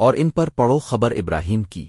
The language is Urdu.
اور ان پر پڑھو خبر ابراہیم کی۔